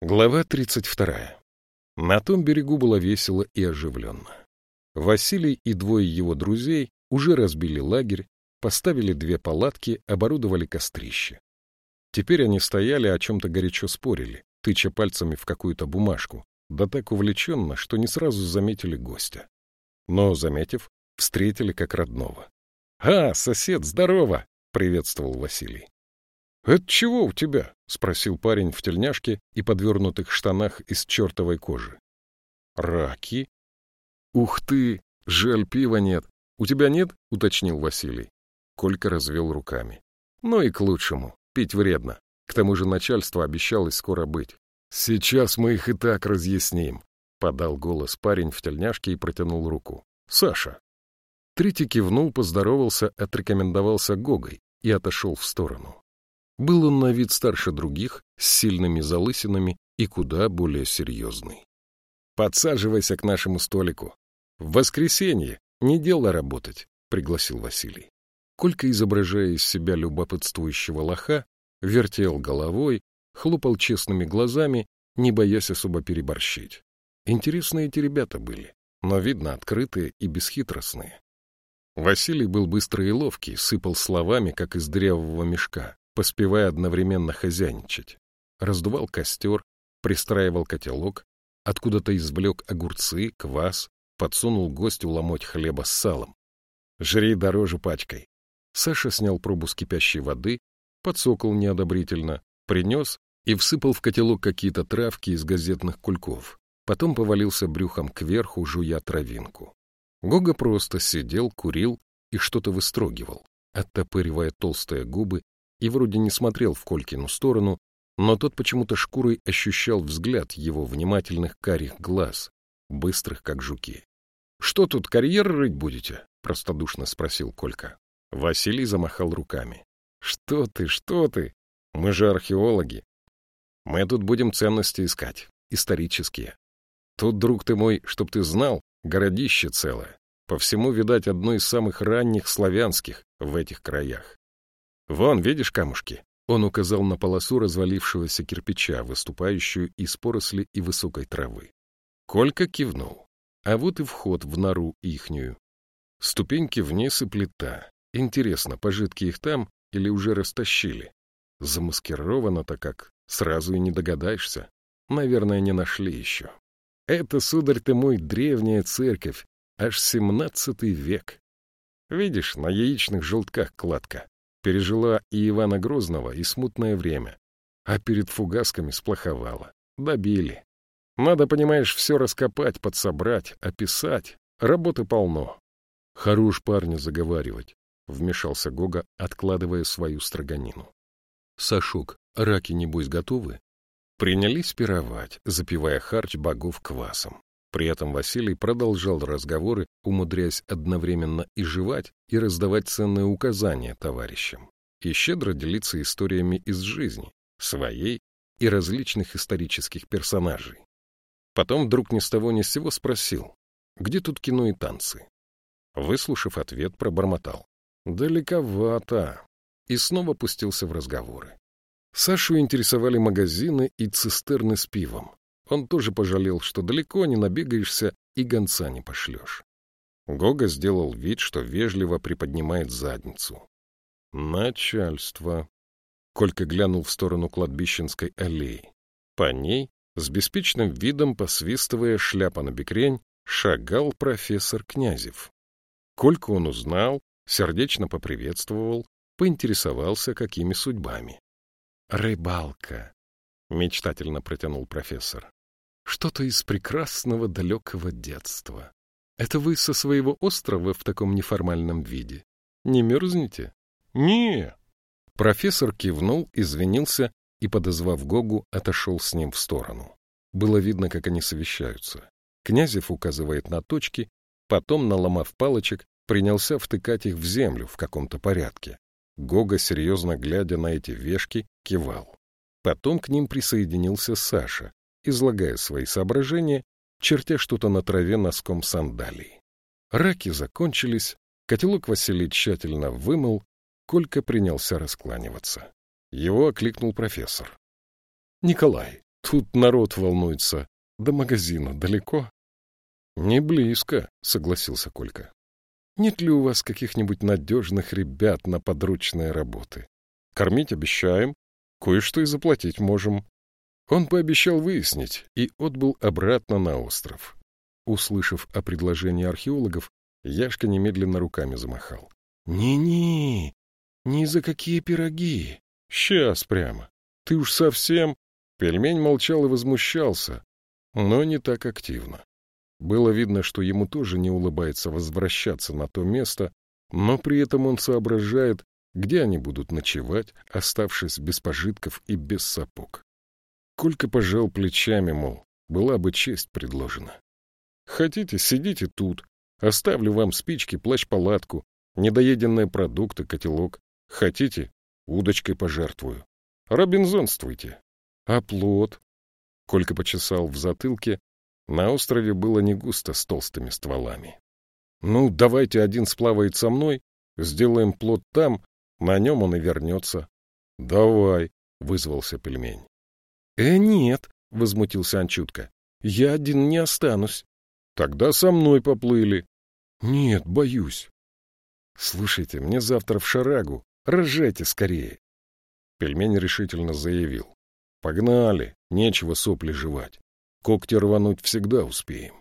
Глава 32. На том берегу было весело и оживленно. Василий и двое его друзей уже разбили лагерь, поставили две палатки, оборудовали кострище. Теперь они стояли, о чем-то горячо спорили, тыча пальцами в какую-то бумажку, да так увлеченно, что не сразу заметили гостя. Но, заметив, встретили как родного. — А, сосед, здорово! — приветствовал Василий. «Это чего у тебя?» — спросил парень в тельняшке и подвернутых штанах из чертовой кожи. «Раки?» «Ух ты! Жаль, пива нет. У тебя нет?» — уточнил Василий. Колька развел руками. «Ну и к лучшему. Пить вредно. К тому же начальство обещалось скоро быть. Сейчас мы их и так разъясним», — подал голос парень в тельняшке и протянул руку. «Саша». Трити кивнул, поздоровался, отрекомендовался Гогой и отошел в сторону. Был он на вид старше других, с сильными залысинами и куда более серьезный. «Подсаживайся к нашему столику. В воскресенье не дело работать», — пригласил Василий. Колька, изображая из себя любопытствующего лоха, вертел головой, хлопал честными глазами, не боясь особо переборщить. Интересные эти ребята были, но, видно, открытые и бесхитростные. Василий был быстрый и ловкий, сыпал словами, как из дырявого мешка поспевая одновременно хозяйничать. Раздувал костер, пристраивал котелок, откуда-то извлек огурцы, квас, подсунул гостю ломоть хлеба с салом. «Жри дороже пачкой». Саша снял пробу с кипящей воды, подсокол неодобрительно, принес и всыпал в котелок какие-то травки из газетных кульков. Потом повалился брюхом кверху, жуя травинку. Гога просто сидел, курил и что-то выстрогивал, оттопыривая толстые губы и вроде не смотрел в Колькину сторону, но тот почему-то шкурой ощущал взгляд его внимательных карих глаз, быстрых, как жуки. — Что тут, карьер рыть будете? — простодушно спросил Колька. Василий замахал руками. — Что ты, что ты? Мы же археологи. Мы тут будем ценности искать, исторические. Тут, друг ты мой, чтоб ты знал, городище целое. По всему, видать, одно из самых ранних славянских в этих краях. «Вон, видишь камушки?» Он указал на полосу развалившегося кирпича, выступающую из поросли и высокой травы. Колька кивнул. А вот и вход в нору ихнюю. Ступеньки вниз и плита. Интересно, пожитки их там или уже растащили? Замаскировано-то как, сразу и не догадаешься. Наверное, не нашли еще. Это, сударь ты мой, древняя церковь, аж семнадцатый век. Видишь, на яичных желтках кладка пережила и Ивана Грозного, и смутное время. А перед фугасками сплоховала. Добили. Надо, понимаешь, все раскопать, подсобрать, описать. Работы полно. Хорош парня заговаривать, — вмешался Гога, откладывая свою строганину. Сашук, раки, небось, готовы? Принялись пировать, запивая харч богов квасом. При этом Василий продолжал разговоры, умудряясь одновременно и жевать, и раздавать ценные указания товарищам, и щедро делиться историями из жизни, своей и различных исторических персонажей. Потом вдруг ни с того ни с сего спросил, где тут кино и танцы? Выслушав ответ, пробормотал. Далековато. И снова пустился в разговоры. Сашу интересовали магазины и цистерны с пивом. Он тоже пожалел, что далеко не набегаешься и гонца не пошлешь. Гога сделал вид, что вежливо приподнимает задницу. Начальство. Колька глянул в сторону кладбищенской аллеи. По ней, с беспечным видом посвистывая шляпа на бекрень, шагал профессор Князев. Кольку он узнал, сердечно поприветствовал, поинтересовался, какими судьбами. «Рыбалка», — мечтательно протянул профессор. Что-то из прекрасного далекого детства. Это вы со своего острова в таком неформальном виде? Не мерзнете? Не. Профессор кивнул, извинился и, подозвав Гогу, отошел с ним в сторону. Было видно, как они совещаются. Князев указывает на точки, потом, наломав палочек, принялся втыкать их в землю в каком-то порядке. Гога, серьезно глядя на эти вешки, кивал. Потом к ним присоединился Саша, излагая свои соображения, чертя что-то на траве носком сандалий. Раки закончились, котелок Василий тщательно вымыл, Колька принялся раскланиваться. Его окликнул профессор. — Николай, Тут народ волнуется. До магазина далеко? Не близко, согласился Колька. Нет ли у вас каких-нибудь надежных ребят на подручные работы? Кормить обещаем, кое-что и заплатить можем. Он пообещал выяснить и отбыл обратно на остров. Услышав о предложении археологов, Яшка немедленно руками замахал. «Не-не, ни за какие пироги. Сейчас прямо. Ты уж совсем...» Пельмень молчал и возмущался, но не так активно. Было видно, что ему тоже не улыбается возвращаться на то место, но при этом он соображает, где они будут ночевать, оставшись без пожитков и без сапог. Колька пожал плечами, мол, была бы честь предложена. Хотите, сидите тут, оставлю вам спички, плащ-палатку, недоеденные продукты, котелок. Хотите, удочкой пожертвую. Робинзонствуйте. А плод? Колька почесал в затылке. На острове было не густо с толстыми стволами. Ну, давайте один сплавает со мной, сделаем плод там, на нем он и вернется. — Давай, — вызвался пельмень. — Э, нет, — возмутился Анчутка. — Я один не останусь. — Тогда со мной поплыли. — Нет, боюсь. — Слушайте, мне завтра в шарагу. Рожайте скорее. Пельмень решительно заявил. Погнали, нечего сопли жевать. Когти рвануть всегда успеем.